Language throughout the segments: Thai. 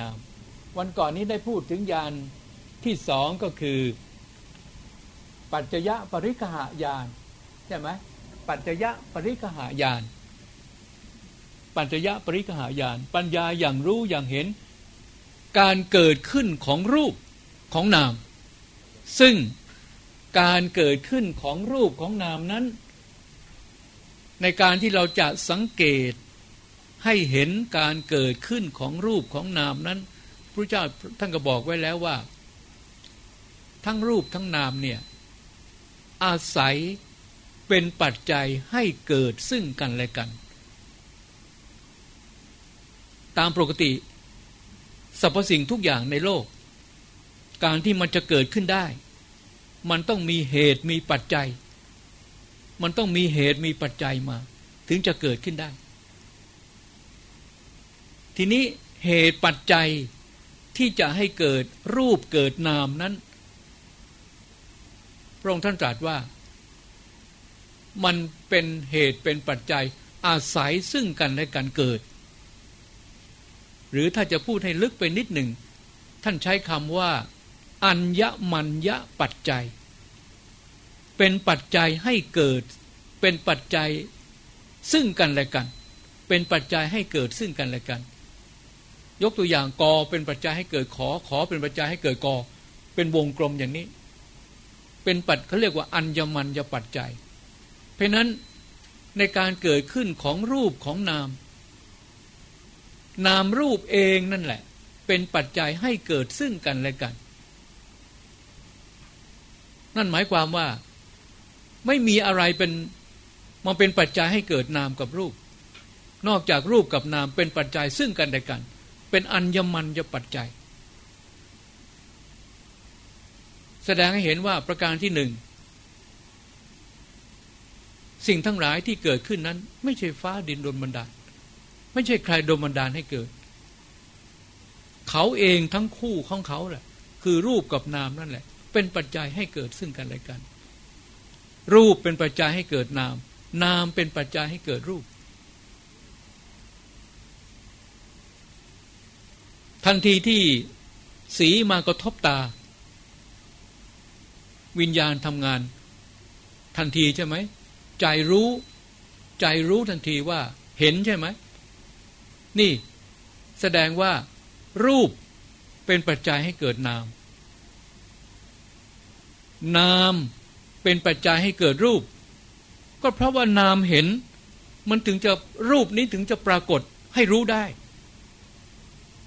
นาม วันก่อนนี้ได้พูดถึงยานที่สองก็คือ ปัจจยะปริกหายานใช่ไหมปัจจยะปริกหายาน ปัจจยะปริกหายาน ปัญญาอย่างรู้อย่างเห็น การเกิดขึ้นของรูปของนาม ซึ่งการเกิดขึ้นของรูปของนามนั้น ในการที่เราจะสังเกต ให้เห็นการเกิดขึ้นของรูปของนามนั้นพระเจ้าท่านก็บอกไว้แล้วว่า ทั้งรูปทั้งนามเนี่ยอาศัยเป็นปัจจัยให้เกิดซึ่งกันและกัน ตามปกติสรรพสิ่งทุกอย่างในโลก การที่มันจะเกิดขึ้นได้ มันต้องมีเหตุมีปัจจัย มันต้องมีเหตุมีปัจจัยมา ถึงจะเกิดขึ้นได้ ทีนี้เหตุปัจจัยที่จะให้เกิดรูปเกิดนามนั้น พระองค์ท่านตรัสว่า มันเป็นเหตุเป็นปัจจัยอาศัยซึ่งกันและกันเกิด หรือถ้าจะพูดให้ลึกไปนิดหนึ่ง ท่านใช้คำว่า อัญญมัญญปัจจัย เป็นปัจจัยให้เกิด เป็นปัจจัยซึ่งกันและกัน เป็นปัจจัยให้เกิดซึ่งกันและกัน ยกตัวอย่างกอเป็นปัจจัยให้เกิดขอขอเป็นปัจจัยให้เกิดกอ เป็นวงกลมอย่างนี้ เป็นปัจเขาเรียกว่าอัญญมัญญปัจจัย เพราะนั้นในการเกิดขึ้นของรูปของนาม นามรูปเองนั่นแหละ เป็นปัจจัยให้เกิดซึ่งกันและกัน นั่นหมายความว่าไม่มีอะไรเป็นมาเป็นปัจจัยให้เกิดนามกับรูป นอกจากรูปกับนามเป็นปัจจัยซึ่งกันและกัน เป็นอัญมันจะปัจจัย แสดงให้เห็นว่าประการที่หนึ่ง สิ่งทั้งหลายที่เกิดขึ้นนั้น ไม่ใช่ฟ้าดินดลบันดาล ไม่ใช่ใครดลบันดาลให้เกิด เขาเองทั้งคู่ของเขาแหละ คือรูปกับนามนั่นแหละ เป็นปัจจัยให้เกิดซึ่งกันและกัน รูปเป็นปัจจัยให้เกิดนาม นามเป็นปัจจัยให้เกิดรูป ทันทีที่สีมากระทบตา วิญญาณทำงาน ทันทีใช่ไหม ใจรู้ ใจรู้ทันทีว่า เห็นใช่ไหม นี่แสดงว่า รูปเป็นปัจจัยให้เกิดนาม นามเป็นปัจจัยให้เกิดรูป ก็เพราะว่านามเห็น มันถึงจะรูปนี้ถึงจะปรากฏให้รู้ได้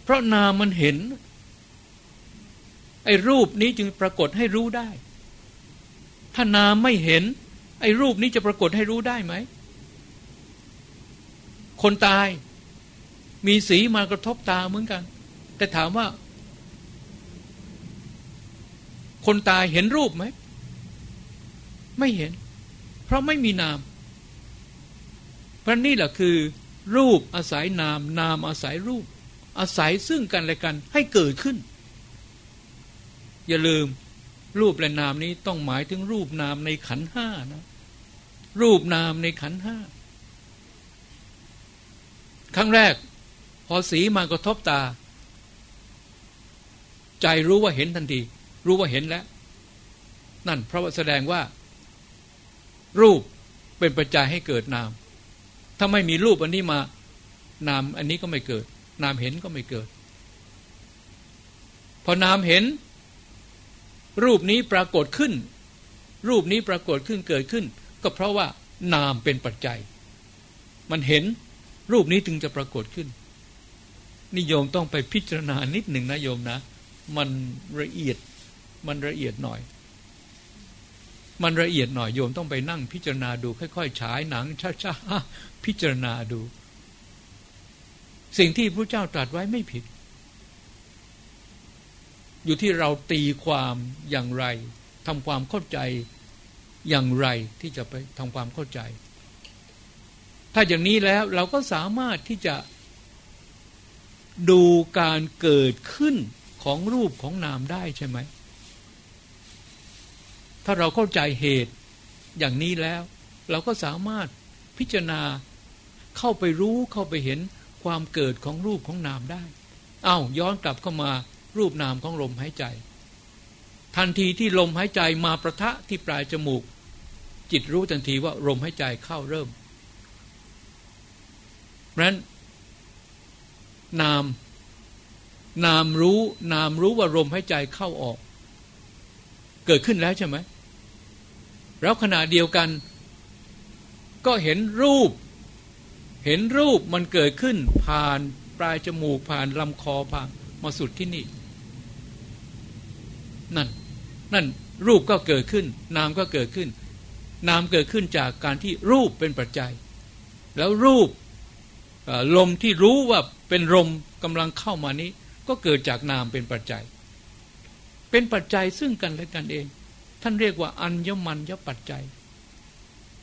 ราะนามมันเห็น ไอ้รูปนี้จึงปรากฏให้รู้ได้ ถ้านามไม่เห็น ไอ้รูปนี้จะปรากฏให้รู้ได้ไหม คนตายมีสีมากระทบตาเหมือนกัน แต่ถามว่า คนตายเห็นรูปไหม ไม่เห็น เพราะไม่มีนาม เพราะนี่แหละคือ รูปอาศัยนาม นามอาศัยรูป อาศัยซึ่งกันและกันให้เกิดขึ้น อย่าลืมรูปและนามนี้ต้องหมายถึงรูปนามในขันห้านะ รูปนามในขันห้าครั้งแรก พอสีมากระทบตา ใจรู้ว่าเห็นทันที รู้ว่าเห็นแล้ว นั่นเพราะแสดงว่า รูปเป็นปัจจัยให้เกิดนาม ถ้าไม่มีรูปอันนี้มา นามอันนี้ก็ไม่เกิด นามเห็นก็ไม่เกิด พอนามเห็น รูปนี้ปรากฏขึ้น รูปนี้ปรากฏขึ้นเกิดขึ้น ก็เพราะว่านามเป็นปัจจัย มันเห็นรูปนี้ถึงจะปรากฏขึ้น นิยมต้องไปพิจารณานิดหนึ่งนะโยมนะ มันละเอียดมันละเอียดหน่อย มันละเอียดหน่อยโยมต้องไปนั่งพิจารณาดูค่อยๆฉายหนังช้าๆพิจารณาดู สิ่งที่พระเจ้าตรัสไว้ไม่ผิด อยู่ที่เราตีความอย่างไรทำความเข้าใจอย่างไรที่จะไปทำความเข้าใจ ถ้าอย่างนี้แล้วเราก็สามารถที่จะดูการเกิดขึ้นของรูปของนามได้ใช่ไหม ถ้าเราเข้าใจเหตุอย่างนี้แล้ว เราก็สามารถพิจารณาเข้าไปรู้เข้าไปเห็น ความเกิดของรูปของนามได้ เอา้าย้อนกลับเข้ามารูปนามของลมหายใจ ทันทีที่ลมหายใจมาประทะที่ปลายจมูก จิตรู้ทันทีว่าลมหายใจเข้าเริ่มนั้นนาม นามรู้ นามรู้ว่าลมหายใจเข้าออก เกิดขึ้นแล้วใช่ไหมแล้วขณะเดียวกัน ก็เห็นรูป เห็นรูปมันเกิดขึ้นผ่านปลายจมูกผ่านลำคอผ่านมาสุดที่นี่ นั่น นั่นรูปก็เกิดขึ้น นามก็เกิดขึ้น นามเกิดขึ้นจากการที่รูปเป็นปัจจัย แล้วรูปลมที่รู้ว่าเป็นลมกำลังเข้ามานี้ ก็เกิดจากนามเป็นปัจจัย เป็นปัจจัยซึ่งกันและกันเอง ท่านเรียกว่าอัญญมัญญปัจจัย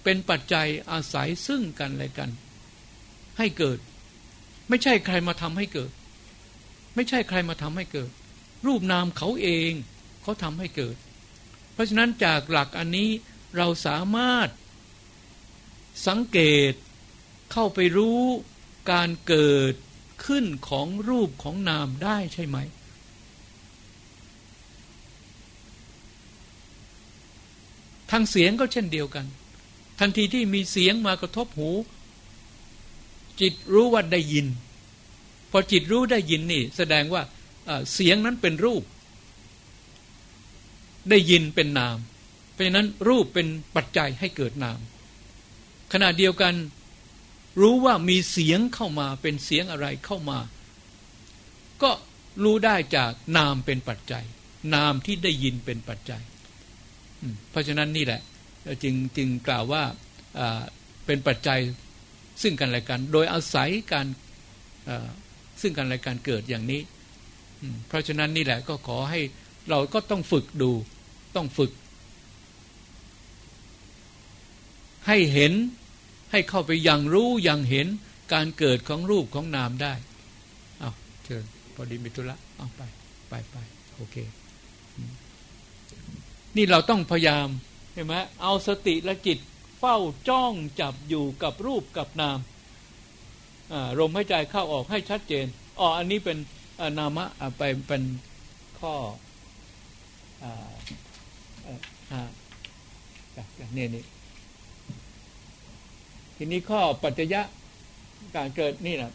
เป็นปัจจัยอาศัยซึ่งกันและกัน ให้เกิด ไม่ใช่ใครมาทำให้เกิด ไม่ใช่ใครมาทำให้เกิด รูปนามเขาเองเขาทำให้เกิด เพราะฉะนั้นจากหลักอันนี้เราสามารถสังเกตเข้าไปรู้การเกิดขึ้นของรูปของนามได้ใช่ไหม ทางเสียงก็เช่นเดียวกัน ทันทีที่มีเสียงมากระทบหู จิตรู้ว่าได้ยิน พอจิตรู้ได้ยินนี่ แสดงว่าเสียงนั้นเป็นรูป ได้ยินเป็นนาม เพราะฉะนั้นรูปเป็นปัจจัยให้เกิดนาม ขณะเดียวกันรู้ว่ามีเสียงเข้ามาเป็นเสียงอะไรเข้ามา ก็รู้ได้จากนามเป็นปัจจัย นามที่ได้ยินเป็นปัจจัย เพราะฉะนั้นนี่แหละ จึงจึงกล่าวว่าเป็นปัจจัย ซึ่งกันและกัน โดยอาศัยการซึ่งกันและกันเกิดอย่างนี้ เพราะฉะนั้นนี่แหละก็ขอให้เราก็ต้องฝึกดูต้องฝึก ให้เห็นให้เข้าไปยังรู้ยังเห็นการเกิดของรูปของนามได้เอาเชิญพอดีมิตุละเอาไปไปไปโอเค นี่เราต้องพยายามเห็นไหมเอาสติและจิต ฝ้าจ้องจับอยู่กับรูปกับนามลมหายใจเข้าออกให้ชัดเจนอ๋ออันนี้เป็นนามะไปเป็นข้ออ่าเนี่ยนี่ทีนี้ข้อปัจจยะการเกิดนี่นะ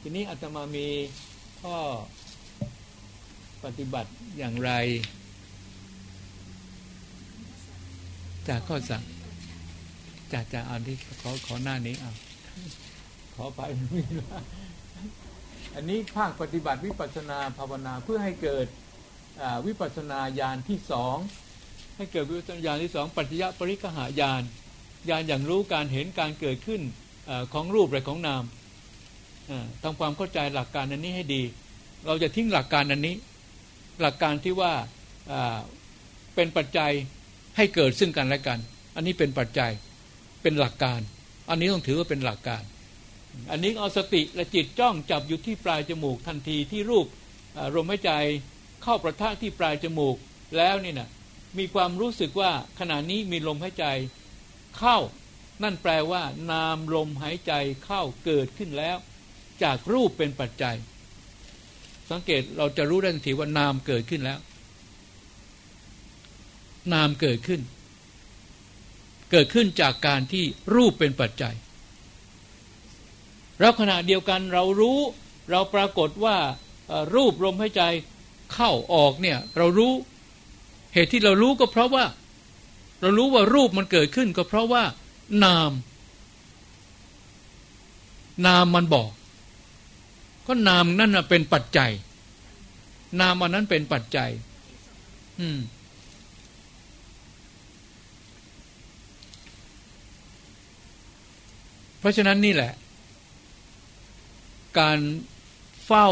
ทีนี้อาตมามีข้อปฏิบัติอย่างไร จากข้อสั่ง จากจากอันที่ขอขอหน้านี้เอะขอไปไม่ว่าอันนี้ภาคปฏิบัติวิปัสนาภาวนาเพื่อให้เกิดวิปัสนาญาณที่สองให้เกิดวิปัสนาญาณที่สองปัจจยะปริกหายานญาณอย่างรู้การเห็นการเกิดขึ้นอของรูปและของนามทำความเข้าใจหลักการอันนี้ให้ดี เราจะทิ้งหลักการอันนี้ หลักการที่ว่าเป็นปัจจัยให้เกิดซึ่งกันและกัน อันนี้เป็นปัจจัย เป็นหลักการ อันนี้ต้องถือว่าเป็นหลักการ อันนี้เอาสติและจิตจ้องจับอยู่ที่ปลายจมูกทันทีที่รูปลมหายใจเข้าประทะที่ปลายจมูกแล้วนี่นะมีความรู้สึกว่าขณะนี้มีลมหายใจเข้า นั่นแปลว่านามลมหายใจเข้าเกิดขึ้นแล้ว จากรูปเป็นปัจจัย สังเกตเราจะรู้ได้ทันทีว่านามเกิดขึ้นแล้ว นามเกิดขึ้น เกิดขึ้นจากการที่รูปเป็นปัจจัย แล้วขณะเดียวกันเรารู้เราปรากฏว่ารูปลมหายใจเข้าออกเนี่ยเรารู้เหตุที่เรารู้ก็เพราะว่า เรารู้ว่ารูปมันเกิดขึ้นก็เพราะว่า นาม นามมันบอก ก็นามนั่นเป็นปัจจัย นามอันนั้นเป็นปัจจัย อืม เพราะฉะนั้นนี่แหละ การเฝ้า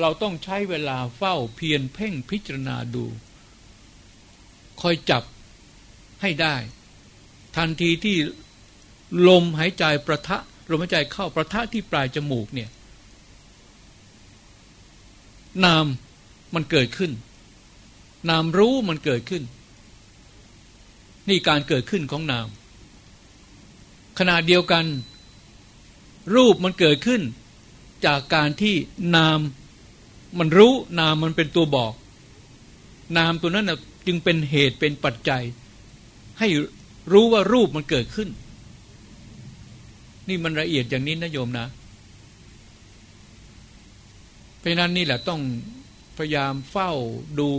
เราต้องใช้เวลาเฝ้าเพียรเพ่งพิจารณาดู คอยจับให้ได้ ทันทีที่ลมหายใจประทะลมหายใจเข้าประทะที่ปลายจมูกเนี่ยนามมันเกิดขึ้น นามรู้มันเกิดขึ้น นี่การเกิดขึ้นของนาม ขณะเดียวกัน รูปมันเกิดขึ้น จากการที่นามมันรู้นามมันเป็นตัวบอก นามตัวนั้นนะจึงเป็นเหตุเป็นปัจจัย ให้รู้ว่ารูปมันเกิดขึ้น นี่มันละเอียดอย่างนี้นะโยมนะ เพราะนั้นนี่แหละต้องพยายามเฝ้าดู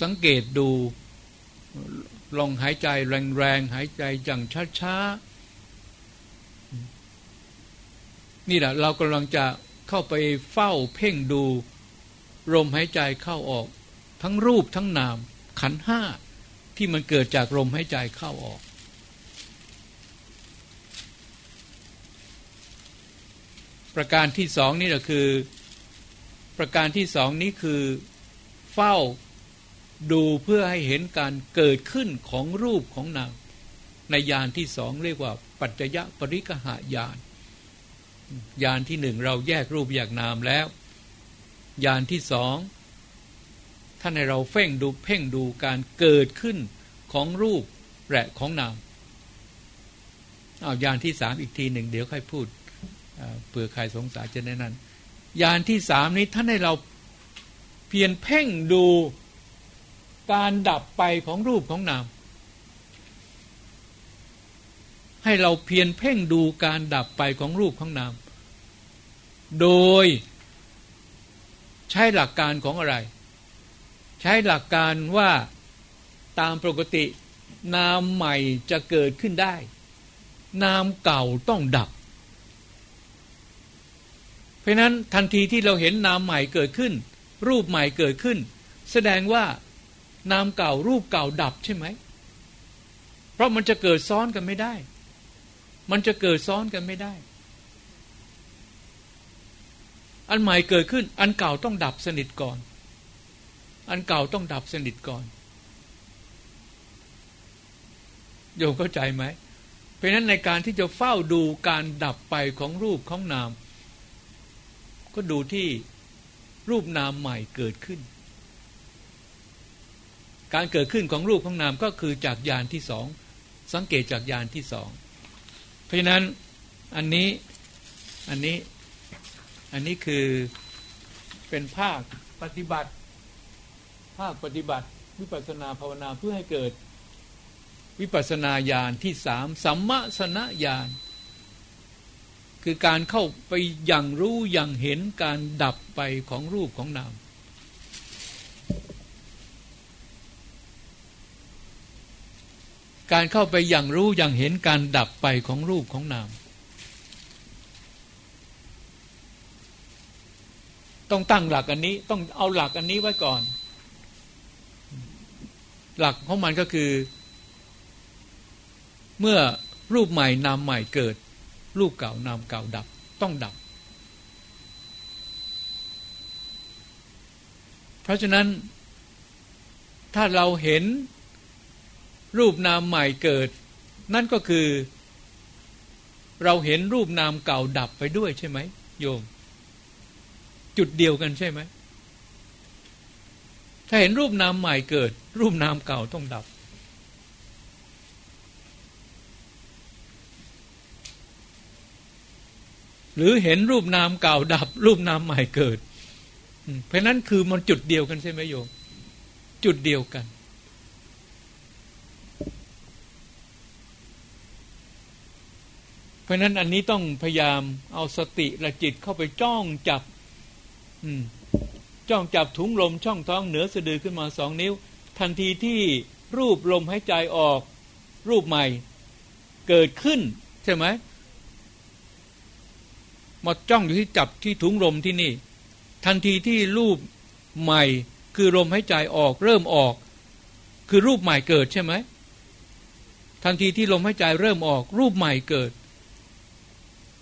สังเกตดู ลองหายใจแรงๆ หายใจอย่างช้าๆ นี่แหละเรากำลังจะเข้าไปเฝ้าเพ่งดูลมหายใจเข้าออก ทั้งรูปทั้งนามขันห้าที่มันเกิดจากลมหายใจเข้าออกประการที่สองนี่แหละคือ ประการที่สองนี้คือเฝ้าดูเพื่อให้เห็นการเกิดขึ้นของรูปของนามในยานที่สองเรียกว่า ปัจจยปริกหายาน ยานที่หนึ่งเราแยกรูปแยกนามแล้ว ยานที่สองท่านให้เราเพ่งดูเพ่งดูการเกิดขึ้นของรูปและของนามเอายานที่สามอีกทีหนึ่งเดี๋ยวค่อยพูดเผื่อใครสงสัยจะแน่นั้นยานที่สามนี้ท่านให้เราเพียนเพ่งดูการดับไปของรูปของนาม ให้เราเพียนเพ่งดูการดับไปของรูปของนาม โดยใช้หลักการของอะไร ใช้หลักการว่าตามปกตินามใหม่จะเกิดขึ้นได้ นามเก่าต้องดับ เพราะนั้นทันทีที่เราเห็นนามใหม่เกิดขึ้น รูปใหม่เกิดขึ้น แสดงว่านามเก่ารูปเก่าดับใช่ไหม เพราะมันจะเกิดซ้อนกันไม่ได้ มันจะเกิดซ้อนกันไม่ได้ อันใหม่เกิดขึ้น อันเก่าต้องดับสนิทก่อน อันเก่าต้องดับสนิทก่อน โยมเข้าใจไหม เพราะนั้นในการที่จะเฝ้าดูการดับไปของรูปของนาม ก็ดูที่รูปนามใหม่เกิดขึ้น การเกิดขึ้นของรูปของนามก็คือจากยานที่สอง สังเกตจากยานที่สอง เพราะฉะนั้นอันนี้อันนี้อันนี้คือเป็นภาคปฏิบัติ ภาคปฏิบัติ วิปัสนาภาวนาเพื่อให้เกิด วิปัสนาญาณที่สามสัมมาสนญาณคือการเข้าไปอย่างรู้อย่างเห็นการดับไปของรูปของนาม การเข้าไปอย่างรู้อย่างเห็นการดับไปของรูปของนาม ต้องตั้งหลักอันนี้ต้องเอาหลักอันนี้ไว้ก่อน หลักของมันก็คือ เมื่อรูปใหม่นามใหม่เกิด รูปเก่านามเก่าดับ ต้องดับ เพราะฉะนั้นถ้าเราเห็น รูปนามใหม่เกิด นั่นก็คือ เราเห็นรูปนามเก่าดับไปด้วยใช่ไหมโยม จุดเดียวกันใช่ไหมถ้าเห็นรูปนามใหม่เกิด รูปนามเก่าต้องดับ หรือเห็นรูปนามเก่าดับ รูปนามใหม่เกิด เพราะนั้นคือมันจุดเดียวกันใช่ไหมโยม จุดเดียวกัน เพราะนั้นอันนี้ต้องพยายามเอาสติและจิตเข้าไปจ้องจับจ้องจับถุงลมช่องท้องเหนือสะดือขึ้นมาสองนิ้ว ทันทีที่รูปลมหายใจออก รูปใหม่ เกิดขึ้น ใช่ไหมมาจ้องอยู่ที่จับที่ถุงลมที่นี่ ทันทีที่รูปใหม่ คือลมหายใจออก เริ่มออก คือรูปใหม่เกิดใช่ไหมทันทีที่ลมหายใจเริ่มออก รูปใหม่เกิด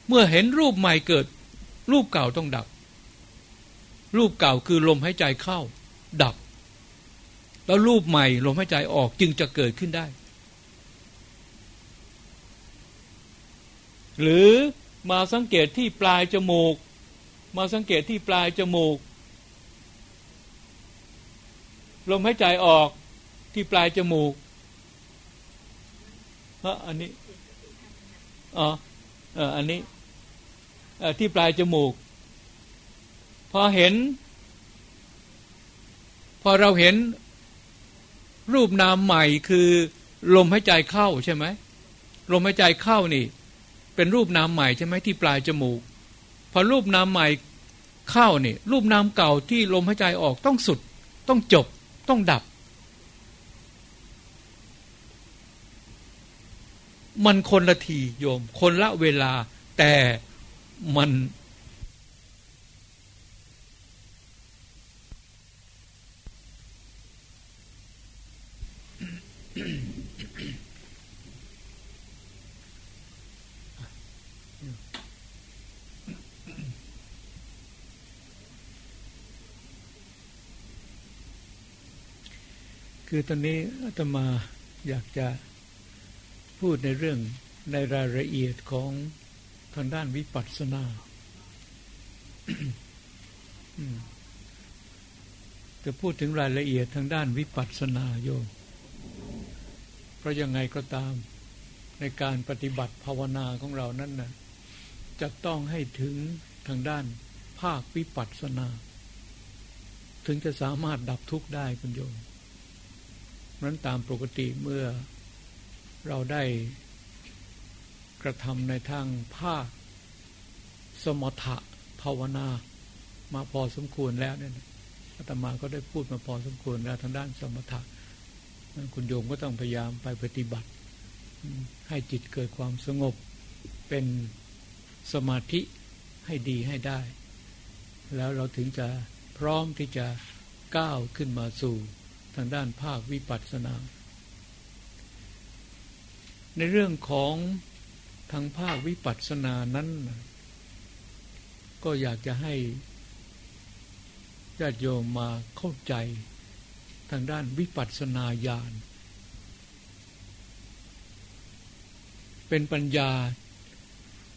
เมื่อเห็นรูปใหม่เกิด รูปเก่าต้องดับ รูปเก่าคือลมหายใจเข้า ดับ แล้วรูปใหม่ลมหายใจออกจึงจะเกิดขึ้นได้ หรือมาสังเกตที่ปลายจมูก มาสังเกตที่ปลายจมูก ลมหายใจออกที่ปลายจมูกเอออันนี้อ๋อเอออันนี้ ที่ปลายจมูก พอเห็น พอเราเห็นรูปนามใหม่คือลมหายใจเข้าใช่ไหมลมหายใจเข้านี่ เป็นรูปนามใหม่ใช่ไหมที่ปลายจมูก พอรูปนามใหม่เข้านี่ รูปนามเก่าที่ลมหายใจออกต้องสุด ต้องจบ ต้องดับ มันคนละทีโยม คนละเวลาแต่ มันคือตอนนี้อาตมาอยากจะพูดในเรื่องในรายละเอียดของ ทางด้านวิปัสสนาจะพูดถึงรายละเอียดทางด้านวิปัสสนาโยมเพราะยังไงก็ตามในการปฏิบัติภาวนาของเรานั้นนะจะต้องให้ถึงทางด้านภาควิปัสสนา ถึงจะสามารถดับทุกข์ได้คุณโยมนั้นตามปกติเมื่อเราได้ กระทำในทางภาคสมถะภาวนา มาพอสมควรแล้วเนี่ยอาตมาก็ได้พูดมาพอสมควรแล้วทางด้านสมถะคุณโยมก็ต้องพยายามไปปฏิบัติ ให้จิตเกิดความสงบเป็นสมาธิให้ดีให้ได้ แล้วเราถึงจะพร้อมที่จะก้าวขึ้นมาสู่ทางด้านภาควิปัสสนา ในเรื่องของ ทางภาควิปัสสนานั้น ก็อยากจะให้ญาติโยมมาเข้าใจทางด้านวิปัสสนาญาณ เป็นปัญญา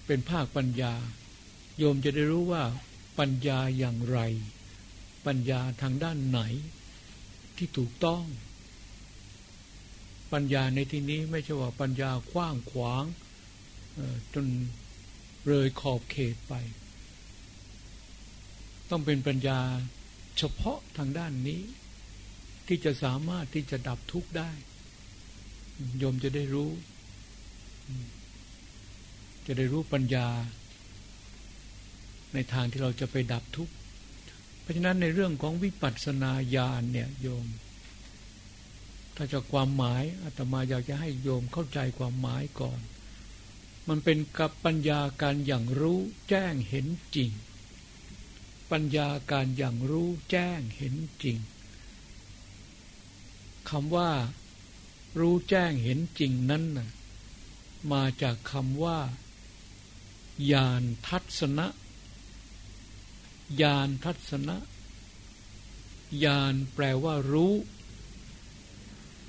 เป็นภาคปัญญา โยมจะได้รู้ว่าปัญญาอย่างไร ปัญญาทางด้านไหนที่ถูกต้อง ปัญญาในที่นี้ไม่ใช่ว่าปัญญากว้างขวาง จนเลยขอบเขตไป ต้องเป็นปัญญาเฉพาะทางด้านนี้ ที่จะสามารถที่จะดับทุกข์ได้โยมจะได้รู้ จะได้รู้ปัญญา ในทางที่เราจะไปดับทุกข์ราะฉะนั้นในเรื่องของวิปัสสนาญาณเนี่ยโยม ถ้าจะความหมายอาตมาอยากจะให้โยมเข้าใจความหมายก่อน มันเป็นกับปัญญาการอย่างรู้แจ้งเห็นจริง ปัญญาการอย่างรู้แจ้งเห็นจริงคำว่า รู้แจ้งเห็นจริงนั้นนะมาจากคำว่าญาณทัศนะญาณทัศนะญาณแปลว่ารู้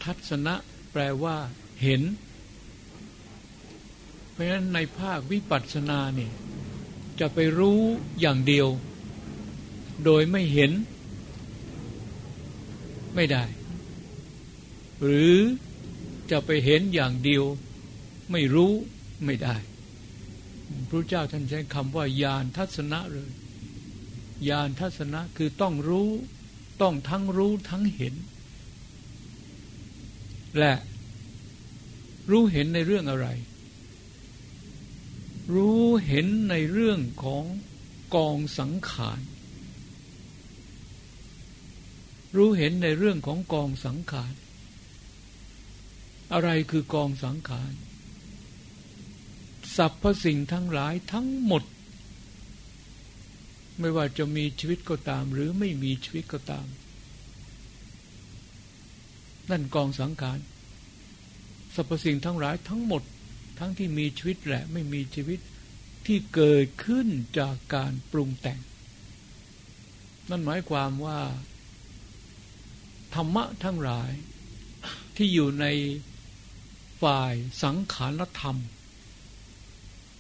ทัศนะแปลว่า เห็น ราะฉะนั้นในภาควิปัสสนาเนี่ยจะไปรู้อย่างเดียว โดยไม่เห็นไม่ได้ หรือจะไปเห็นอย่างเดียว ไม่รู้ไม่ได้พระเจ้าท่านใช้คำว่า ญาณทัศนะเลยญาณทัศนะคือต้องรู้ต้องทั้งรู้ทั้งเห็น และรู้เห็นในเรื่องอะไร รู้เห็นในเรื่องของกองสังขาร รู้เห็นในเรื่องของกองสังขาร อะไรคือกองสังขารสรรพสิ่งทั้งหลายทั้งหมด ไม่ว่าจะมีชีวิตก็ตาม หรือไม่มีชีวิตก็ตาม นั่นกองสังขารสรรพสิ่งทั้งหลายทั้งหมด ทั้งที่มีชีวิตและไม่มีชีวิตที่เกิดขึ้นจากการปรุงแต่ง นั่นหมายความว่า ธรรมะทั้งหลายที่อยู่ในฝ่ายสังขารธรรม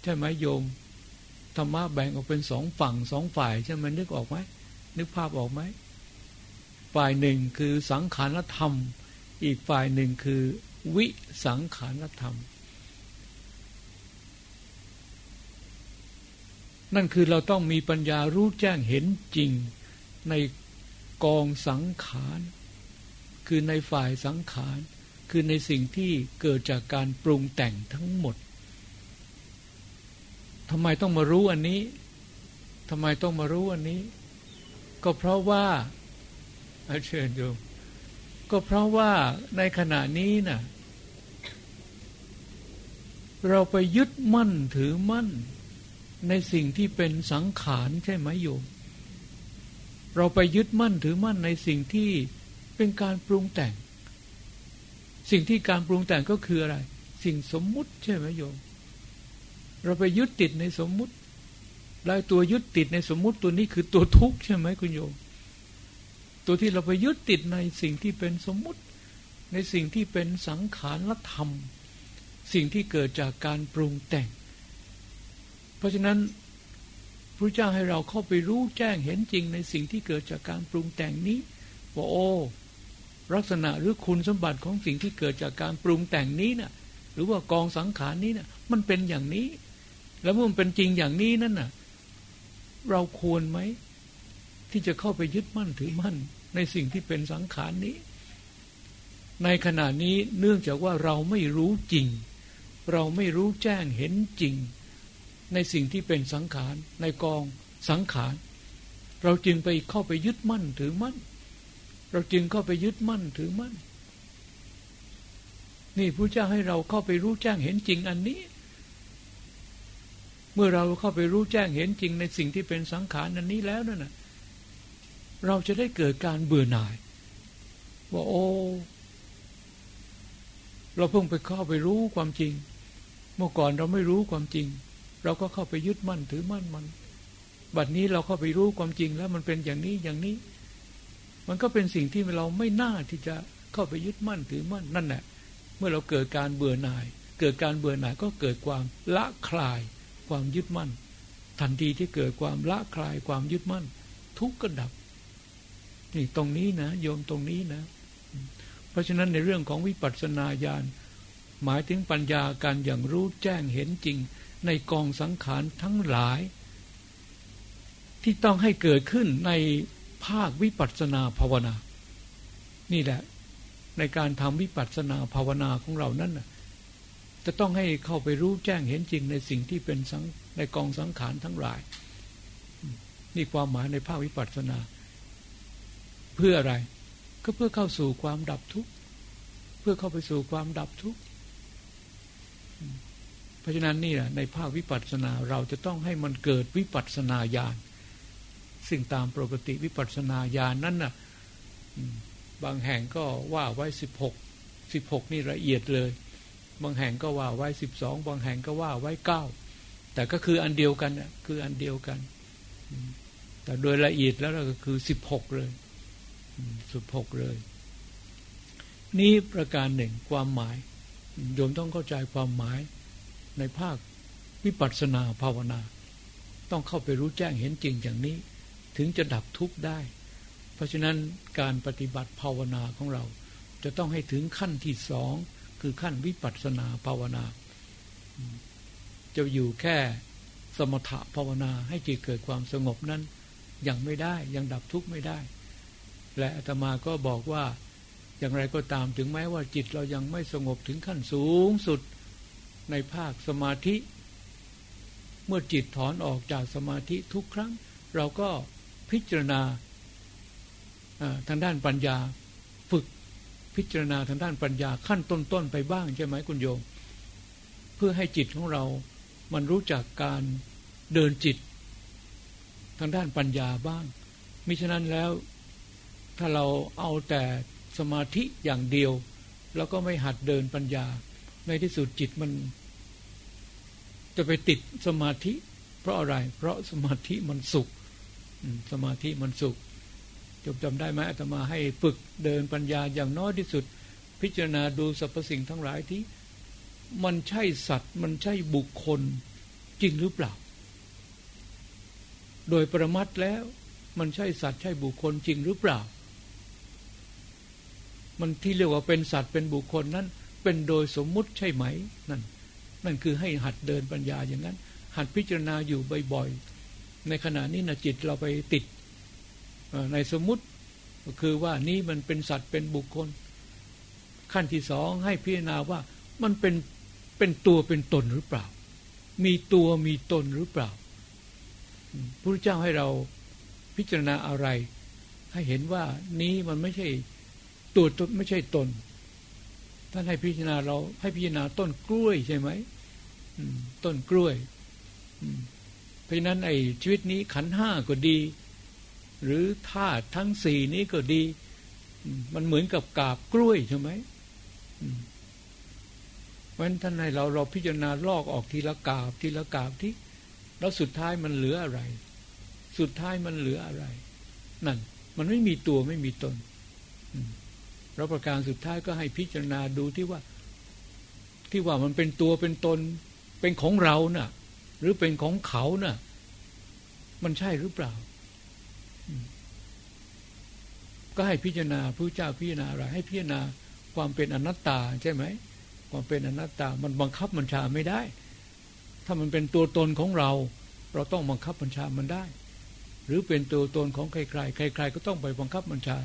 ใช่ไหมโยม ธรรมะแบ่งออกเป็นสองฝั่งสองฝ่ายใช่ไหมนึกออกไหมนึกภาพออกไหมฝ่ายหนึ่งคือสังขารธรรม อีกฝ่ายหนึ่งคือวิสังขารธรรม นั่นคือเราต้องมีปัญญารู้แจ้งเห็นจริงในกองสังขาร คือในฝ่ายสังขาร คือในสิ่งที่เกิดจากการปรุงแต่งทั้งหมดทำไมต้องมารู้อันนี้ทำไมต้องมารู้อันนี้ ก็เพราะว่าเชิญโยมก็เพราะว่าในขณะนี้นะ่ะเราไปยึดมั่นถือมั่น ในสิ่งที่เป็นสังขารใช่ไหมโยม เราไปยึดมั่นถือมั่นในสิ่งที่เป็นการปรุงแต่ง สิ่งที่การปรุงแต่งก็คืออะไร สิ่งสมมุติใช่ไหมโยม เราไปยึดติดในสมมุติลายตัวยึดติดในสมมุติตัวนี้คือตัวทุกข์ใช่ไหมคุณโยม ตัวที่เราไปยึดติดในสิ่งที่เป็นสมมุติ ในสิ่งที่เป็นสังขารธรรม สิ่งที่เกิดจากการปรุงแต่ง เพราะฉะนั้นพระเจ้าให้เราเข้าไปรู้แจ้งเห็นจริงในสิ่งที่เกิดจากการปรุงแต่งนี้ว่าโอ้ลักษณะหรือคุณสมบัติของสิ่งที่เกิดจากการปรุงแต่งนี้นะ่ะ หรือว่ากองสังขารนี้นะ่ะ มันเป็นอย่างนี้ แล้วเมื่อมันเป็นจริงอย่างนี้นั่นน่ะ เราควรไหม ที่จะเข้าไปยึดมั่นถือมั่น ในสิ่งที่เป็นสังขารนี้ ในขณะนี้เนื่องจากว่าเราไม่รู้จริง เราไม่รู้แจ้งเห็นจริง ในสิ่งที่เป็นสังขารในกองสังขาร เราจึงไปเข้าไปยึดมั่นถือมั่น เราจึงเข้าไปยึดมั่นถือมั่น นี่พระเจ้าให้เราเข้าไปรู้แจ้งเห็นจริงอันนี้ เมื่อเราเข้าไปรู้แจ้งเห็นจริงในสิ่งที่เป็นสังขารอันนี้แล้วนั่นนะเราจะได้เกิดการเบื่อหน่าย ว่าโอ้เราเพิ่งไปเข้าไปรู้ความจริง เมื่อก่อนเราไม่รู้ความจริง เราก็เข้าไปยึดมั่นถือมั่นมัน บัดนี้เราเข้าไปรู้ความจริงแล้วมันเป็นอย่างนี้อย่างนี้ มันก็เป็นสิ่งที่เราไม่น่าที่จะเข้าไปยึดมั่นถือมั่นนั่นแหละเมื่อเราเกิดการเบื่อหน่าย เกิดการเบื่อหน่ายก็เกิดความละคลาย ความยึดมั่น ทันทีที่เกิดความละคลายความยึดมั่น ทุกข์ก็ดับ นี่ตรงนี้นะ โยมตรงนี้นะ เพราะฉะนั้นในเรื่องของวิปัสสนาญาณหมายถึงปัญญาการอย่างรู้แจ้งเห็นจริง ในกองสังขารทั้งหลาย ที่ต้องให้เกิดขึ้นในภาควิปัสสนาภาวนา นี่แหละ ในการทำวิปัสสนาภาวนาของเรานั้นจะต้องให้เข้าไปรู้แจ้งเห็นจริงในสิ่งที่เป็นสังในกองสังขารทั้งหลาย นี่ความหมายในภาควิปัสสนา เพื่ออะไร ก็เพื่อเข้าสู่ความดับทุกข์ เพื่อเข้าไปสู่ความดับทุกข์ เพราะฉะนั้นนี่แหละในภาควิปัสสนาเราจะต้องให้มันเกิดวิปัสสนาญาณสิ่งตามปกติวิปัสสนาญาณนั้นน่ะบางแห่งก็ว่าไว้สิบหกสิบหกนี่ละเอียดเลย บางแห่งก็ว่าไว้สิบสองบางแห่งก็ว่าไว้เก้าแต่ก็คืออันเดียวกันน่ะคืออันเดียวกัน แต่โดยละเอียดแล้วก็คือสิบหกเลยสุดหกเลย นี้ประการหนึ่งความหมายโยมต้องเข้าใจความหมาย ในภาควิปัสสนาภาวนา ต้องเข้าไปรู้แจ้งเห็นจริงอย่างนี้ ถึงจะดับทุกข์ได้ เพราะฉะนั้นการปฏิบัติภาวนาของเรา จะต้องให้ถึงขั้นที่สองคือขั้นวิปัสสนาภาวนา จะอยู่แค่สมถะภาวนาให้จิตเกิดความสงบนั้น ยังไม่ได้ยังดับทุกข์ไม่ได้ และอาตมาก็บอกว่าอย่างไรก็ตามถึงแม้ว่าจิตเรายังไม่สงบถึงขั้นสูงสุด ในภาคสมาธิ เมื่อจิตถอนออกจากสมาธิทุกครั้ง เราก็พิจารณาทางด้านปัญญาฝึกพิจารณาทางด้านปัญญาขั้นต้นๆไปบ้างใช่ไหมคุณโยม เพื่อให้จิตของเรามันรู้จักการเดินจิต ทางด้านปัญญาบ้างมิฉะนั้นแล้วถ้าเราเอาแต่สมาธิอย่างเดียว แล้วก็ไม่หัดเดินปัญญา ในที่สุดจิตมัน จะไปติดสมาธิ เพราะอะไร เพราะสมาธิมันสุขสมาธิมันสุขจบจำได้ไหมอาตมาให้ฝึกเดินปัญญาอย่างน้อยที่สุด พิจารณาดูสรรพสิ่งทั้งหลายที่ มันใช่สัตว์ มันใช่บุคคลจริงหรือเปล่า โดยประมัดแล้วมันใช่สัตว์ใช่บุคคลจริงหรือเปล่า มันที่เรียกว่าเป็นสัตว์เป็นบุคคลนั้น เป็นโดยสมมุติใช่ไหมนั่น นั่นคือให้หัดเดินปัญญาอย่างนั้น หัดพิจารณาอยู่บ่อยๆ ในขณะนี้นะจิตเราไปติดในสมมติคือว่านี้มันเป็นสัตว์เป็นบุคคล ขั้นที่สองให้พิจารณาว่ามันเป็นเป็นตัวเป็นตนหรือเปล่า มีตัวมีตนหรือเปล่าพระเจ้าให้เราพิจารณาอะไร ให้เห็นว่านี้มันไม่ใช่ตัวตนไม่ใช่ตน ท่านให้พิจารณาเราให้พิจารณาต้นกล้วยใช่ไหมต้นกล้วยเพราะนั้นไอ้ชีวิตนี้ขันห้าก็ดี หรือธาตุทั้งสี่นี้ก็ดี มันเหมือนกับกาบกล้วยใช่ไหมเพราะฉะนั้นท่านให้เราเราพิจารณาลอกออกทีละกาบทีละกาบที่ แล้วสุดท้ายมันเหลืออะไร สุดท้ายมันเหลืออะไร นั่น มันไม่มีตัวไม่มีตน แล้วประการสุดท้ายก็ให้พิจารณาดูที่ว่า ที่ว่ามันเป็นตัวเป็นตน เป็นของเรานะ่ะ หรือเป็นของเขานะ่ะ มันใช่หรือเปล่า ก็ให้พิจารณาพระเจ้าพิจารณาอะไรให้พิจารณาความเป็นอนัตตาใช่ไหมความเป็นอนัตตามันบังคับบัญชาไม่ได้ ถ้ามันเป็นตัวตนของเรา เราต้องบังคับบัญชามันได้ หรือเป็นตัวตนของใครๆใคร ๆ ก็ต้องไปบังคับบัญชา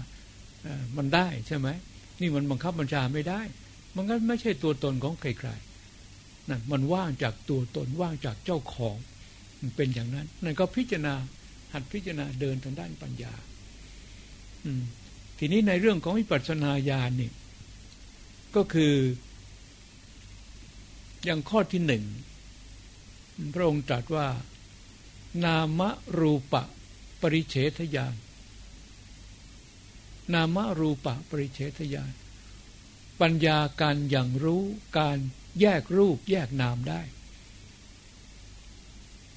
มันได้ใช่ไหมนี่มันบังคับบัญชาไม่ได้ มันก็ไม่ใช่ตัวตนของใครๆนั่นมันว่างจากตัวตนว่างจากเจ้าของมันเป็นอย่างนั้นนั่นก็พิจารณาหัดพิจารณาเดินทางด้านปัญญา อืมทีนี้ในเรื่องของวิปัสสนาญาณนี่ก็คืออย่างข้อที่หนึ่งพระองค์ตรัสว่า นามรูปะปริเฉทญาณ นามรูปะปริเฉทญาณปัญญาการอย่างรู้การแยกรูปแยกนามได้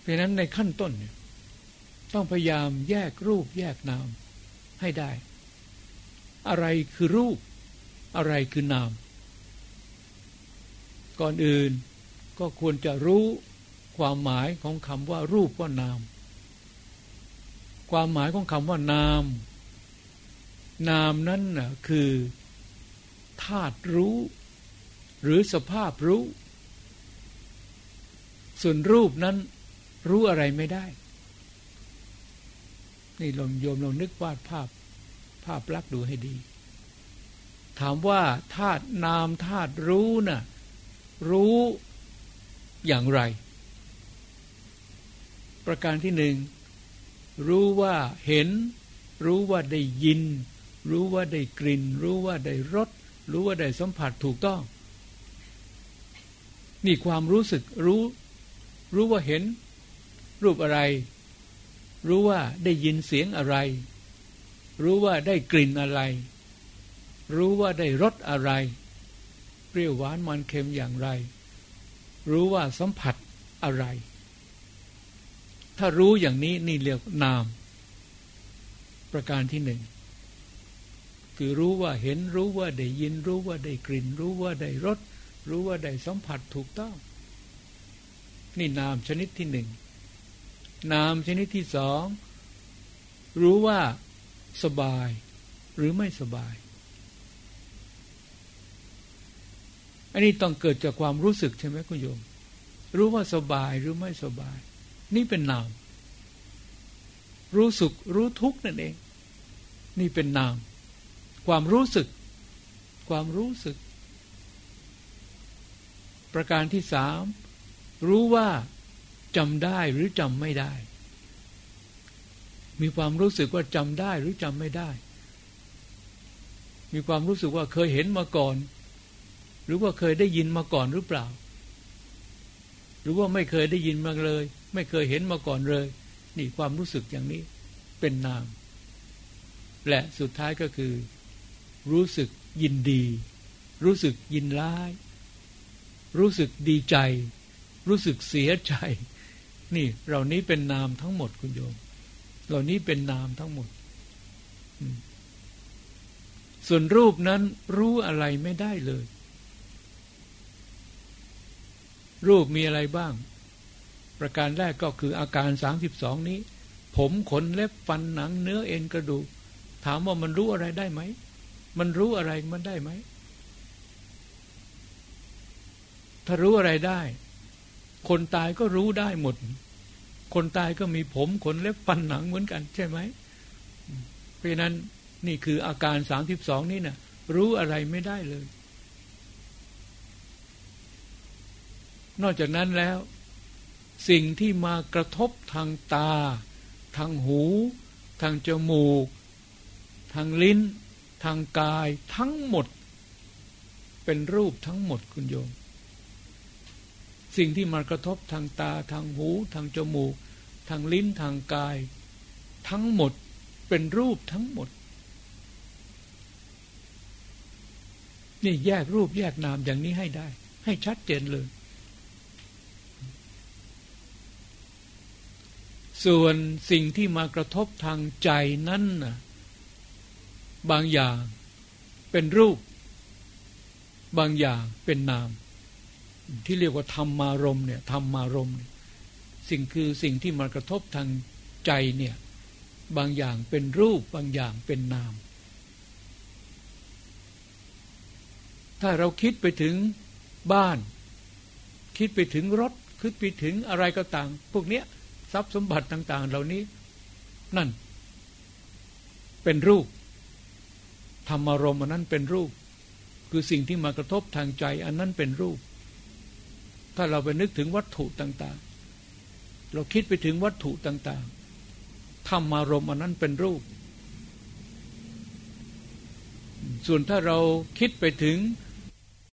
เพราะนั้นในขั้นต้นเนี่ยต้องพยายามแยกรูปแยกนามให้ได้ อะไรคือรูป อะไรคือนาม ก่อนอื่นก็ควรจะรู้ความหมายของคำว่ารูปว่านาม ความหมายของคำว่านาม นามนั้นนะคือธาตุรู้ หรือสภาพรู้ ส่วนรูปนั้นรู้อะไรไม่ได้ นี่ลองโยมลองนึกวาดภาพภาพลักษณ์ดูให้ดี ถามว่าธาตุนามธาตุรู้นะ่ะรู้อย่างไร ประการที่หนึ่งรู้ว่าเห็น รู้ว่าได้ยิน รู้ว่าได้กลิ่น รู้ว่าได้รส รู้ว่าได้สัมผัสถูกต้อง นี่ความรู้สึกรู้ รู้ว่าเห็น รูปอะไร รู้ว่าได้ยินเสียงอะไร รู้ว่าได้กลิ่นอะไร รู้ว่าได้รสอะไร เปรี้ยวหวานมันเค็มอย่างไร รู้ว่าสัมผัสอะไร ถ้ารู้อย่างนี้นี่เรียกนาม ประการที่หนึ่ง คือรู้ว่าเห็นรู้ว่าได้ยินรู้ว่าได้กลิ่น รู้ว่าได้รสรู้ว่าได้สัมผัสถูกต้อง นี่นามชนิดที่หนึ่งนามชนิดที่สองรู้ว่าสบายหรือไม่สบาย อันนี้ต้องเกิดจากความรู้สึกใช่ไหมคุณโยม รู้ว่าสบายหรือไม่สบาย นี่เป็นนาม รู้สุขรู้ทุกข์นั่นเอง นี่เป็นนาม ความรู้สึก ความรู้สึก ประการที่สามรู้ว่าจำได้หรือจำไม่ได้ มีความรู้สึกว่าจำได้หรือจำไม่ได้ มีความรู้สึกว่าเคยเห็นมาก่อน หรือว่าเคยได้ยินมาก่อนหรือเปล่า หรือว่าไม่เคยได้ยินมาเลย ไม่เคยเห็นมาก่อนเลย นี่ความรู้สึกอย่างนี้เป็นนาม และสุดท้ายก็คือ รู้สึกยินดี รู้สึกยินร้าย รู้สึกดีใจ รู้สึกเสียใจ นี่เหล่านี้เป็นนามทั้งหมดคุณโยม เหล่านี้เป็นนามทั้งหมด ส่วนรูปนั้นรู้อะไรไม่ได้เลย รูปมีอะไรบ้าง ประการแรกก็คืออาการสามสิบสองนี้ ผมขนเล็บฟันหนังเนื้อเอ็นกระดูกถามว่ามันรู้อะไรได้ไหม มันรู้อะไรมันได้ไหม ถ้ารู้อะไรได้ คนตายก็รู้ได้หมด คนตายก็มีผมขนเล็บฟันหนังเหมือนกัน ใช่ไหม เพราะนั้นนี่คืออาการสามสิบสองนี่นะรู้อะไรไม่ได้เลย นอกจากนั้นแล้ว สิ่งที่มากระทบทางตา ทางหู ทางจมูก ทางลิ้น ทางกายทั้งหมด เป็นรูปทั้งหมดคุณโยม สิ่งที่มากระทบทางตาทางหู ทางจมูก ทางลิ้นทางกาย ทั้งหมดเป็นรูปทั้งหมด นี่แยกรูปแยกนามอย่างนี้ให้ได้ ให้ชัดเจนเลย ส่วนสิ่งที่มากระทบทางใจนั้นนะ บางอย่างเป็นรูป บางอย่างเป็นนาม ที่เรียกว่าธรรมารมเนี่ยธรรมารมเนี่ยสิ่งคือสิ่งที่มากระทบทางใจเนี่ยบางอย่างเป็นรูป บางอย่างเป็นนาม ถ้าเราคิดไปถึงบ้าน คิดไปถึงรถ คิดไปถึงอะไรก็ต่าง พวกเนี้ยทรัพย์สมบัติต่าง ๆ เหล่านี้นั่น เป็นรูป ธรรมารมณ์อันนั้นเป็นรูป คือสิ่งที่มากระทบทางใจอันนั้นเป็นรูป ถ้าเราไปนึกถึงวัตถุต่างๆ เราคิดไปถึงวัตถุต่างๆธรรมารมณ์อันนั้นเป็นรูป ส่วนถ้าเราคิดไปถึง